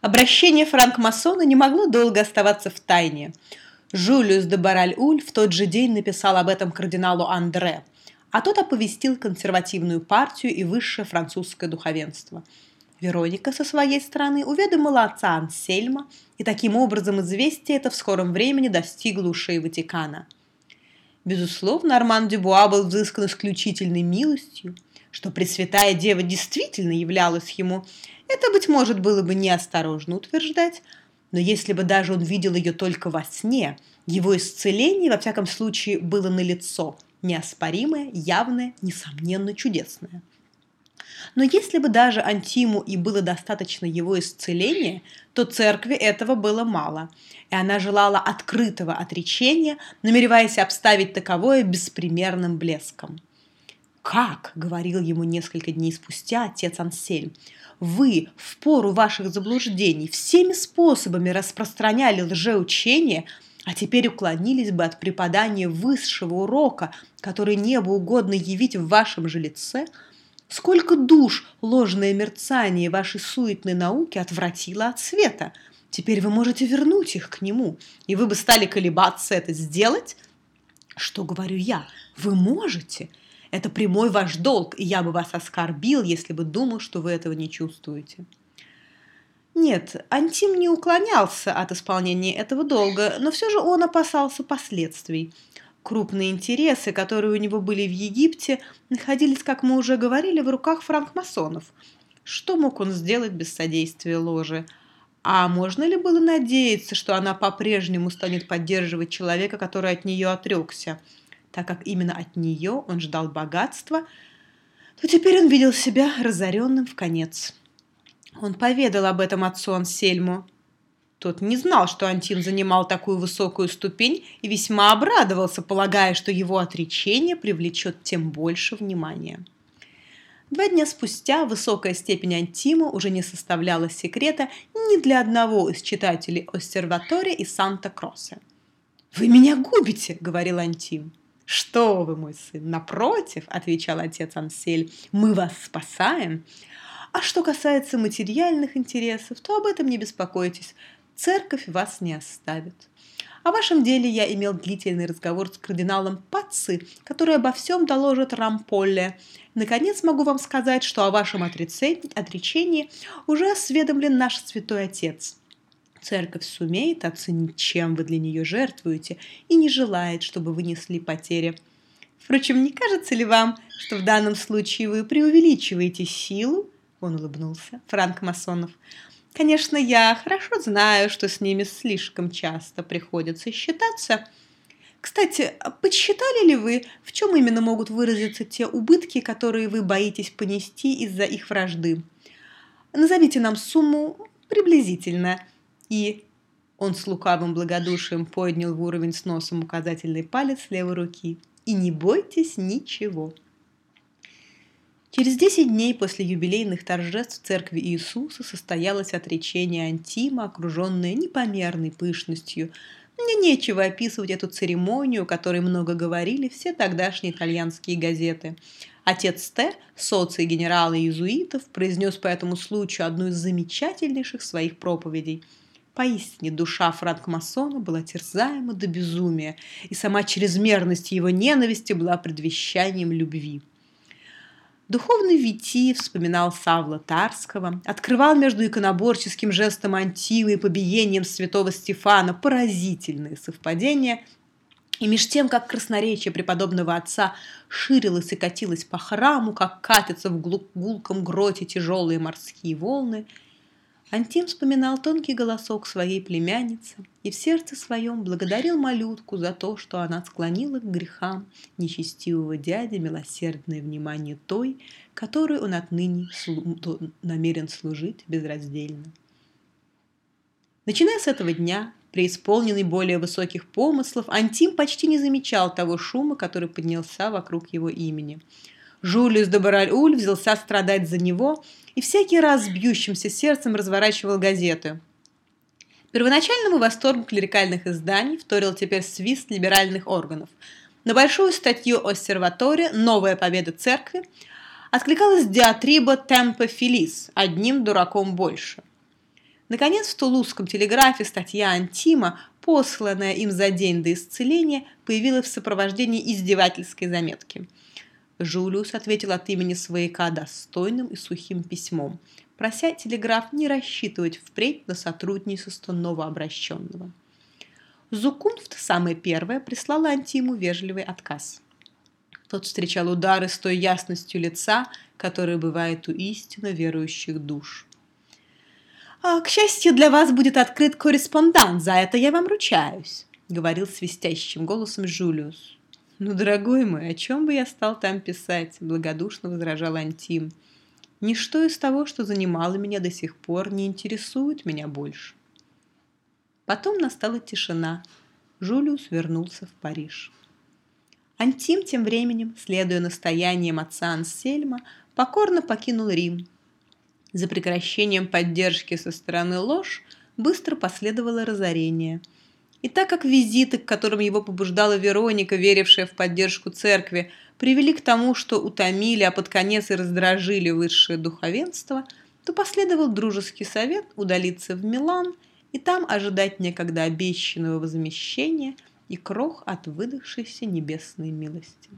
Обращение франкмасона не могло долго оставаться в тайне. Жюлиус де Бараль-Уль в тот же день написал об этом кардиналу Андре, а тот оповестил консервативную партию и высшее французское духовенство. Вероника со своей стороны уведомила отца Ансельма, и таким образом известие это в скором времени достигло ушей Ватикана. Безусловно, Арман Дюбуа был взыскан исключительной милостью, что Пресвятая Дева действительно являлась ему – это, быть может, было бы неосторожно утверждать, но если бы даже он видел ее только во сне, его исцеление, во всяком случае, было налицо, неоспоримое, явное, несомненно чудесное. Но если бы даже Антиму и было достаточно его исцеления, то церкви этого было мало, и она желала открытого отречения, намереваясь обставить таковое беспримерным блеском. «Как?» — говорил ему несколько дней спустя отец Ансельм — вы в пору ваших заблуждений всеми способами распространяли лжеучение, а теперь уклонились бы от преподания высшего урока, который небу угодно явить в вашем же лице, сколько душ ложное мерцание вашей суетной науки отвратило от света. Теперь вы можете вернуть их к нему, и вы бы стали колебаться это сделать? Что говорю я? Вы можете – это прямой ваш долг, и я бы вас оскорбил, если бы думал, что вы этого не чувствуете. Нет, Антим не уклонялся от исполнения этого долга, но все же он опасался последствий. Крупные интересы, которые у него были в Египте, находились, как мы уже говорили, в руках франкмасонов. Что мог он сделать без содействия ложи? А можно ли было надеяться, что она по-прежнему станет поддерживать человека, который от нее отрекся? Так как именно от нее он ждал богатства, то теперь он видел себя разоренным в конец. Он поведал об этом отцу Ансельму. Тот не знал, что Антин занимал такую высокую ступень и весьма обрадовался, полагая, что его отречение привлечет тем больше внимания. Два дня спустя высокая степень Антима уже не составляла секрета ни для одного из читателей Остерватория и Санта-Кроссе. «Вы меня губите!» — говорил Антим. «Что вы, мой сын, напротив», — отвечал отец Ансель, — «мы вас спасаем». А что касается материальных интересов, то об этом не беспокойтесь, церковь вас не оставит. О вашем деле я имел длительный разговор с кардиналом Паци, который обо всем доложит Рамполле. Наконец могу вам сказать, что о вашем отречении уже осведомлен наш святой отец. Церковь сумеет оценить, чем вы для нее жертвуете, и не желает, чтобы вы несли потери. Впрочем, не кажется ли вам, что в данном случае вы преувеличиваете силу? Он улыбнулся. Франк Масонов. Конечно, я хорошо знаю, что с ними слишком часто приходится считаться. Кстати, подсчитали ли вы, в чем именно могут выразиться те убытки, которые вы боитесь понести из-за их вражды? Назовите нам сумму приблизительно – и он с лукавым благодушием поднял в уровень с носом указательный палец левой руки. И не бойтесь ничего. Через 10 дней после юбилейных торжеств в церкви Иисуса состоялось отречение Антима, окруженное непомерной пышностью. Мне нечего описывать эту церемонию, о которой много говорили все тогдашние итальянские газеты. Отец Т, соций генерала иезуитов, произнес по этому случаю одну из замечательнейших своих проповедей – Поистине душа франкмасона была терзаема до безумия, и сама чрезмерность его ненависти была предвещанием любви. Духовный Вити вспоминал Савла Тарского, открывал между иконоборческим жестом Антивы и побиением святого Стефана поразительные совпадения, и меж тем, как красноречие преподобного отца ширилось и катилось по храму, как катятся в гулком гроте тяжелые морские волны – Антим вспоминал тонкий голосок своей племянницы и в сердце своем благодарил малютку за то, что она склонила к грехам нечестивого дяди милосердное внимание той, которой он отныне слу- намерен служить безраздельно. Начиная с этого дня, преисполненный более высоких помыслов, Антим почти не замечал того шума, который поднялся вокруг его имени – Жулиус де Бараль-Уль взялся страдать за него и всякий раз с бьющимся сердцем разворачивал газеты. Первоначальному восторгу клерикальных изданий вторил теперь свист либеральных органов. На большую статью о серваторе «Новая победа церкви» откликалась диатриба Темпе Филис «Одним дураком больше». Наконец, в тулузском телеграфе статья Антима, посланная им за день до исцеления, появилась в сопровождении издевательской заметки. Жулиус ответил от имени свояка достойным и сухим письмом, прося телеграф не рассчитывать впредь на сотрудничество новообращенного. Зукунфт, самое первое, прислала Антиму вежливый отказ. Тот встречал удары с той ясностью лица, которая бывает у истинно верующих душ. «А, «К счастью, для вас будет открыт корреспондант, за это я вам ручаюсь», — говорил свистящим голосом Жулиус. «Ну, дорогой мой, о чем бы я стал там писать?» — благодушно возражал Антим. «Ничто из того, что занимало меня до сих пор, не интересует меня больше». Потом настала тишина. Жулиус вернулся в Париж. Антим тем временем, следуя настояниям отца Ансельма, покорно покинул Рим. За прекращением поддержки со стороны ложь быстро последовало разорение. И так как визиты, к которым его побуждала Вероника, верившая в поддержку церкви, привели к тому, что утомили, а под конец и раздражили высшее духовенство, то последовал дружеский совет удалиться в Милан – и там ожидать некогда обещанного возмещения и крох от выдохшейся небесной милости.